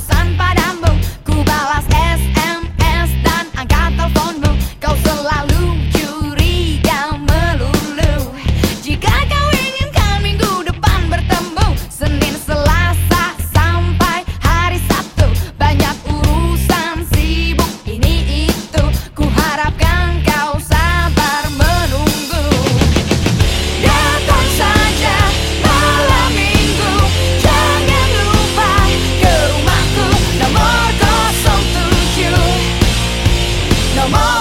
San Pablo. come on.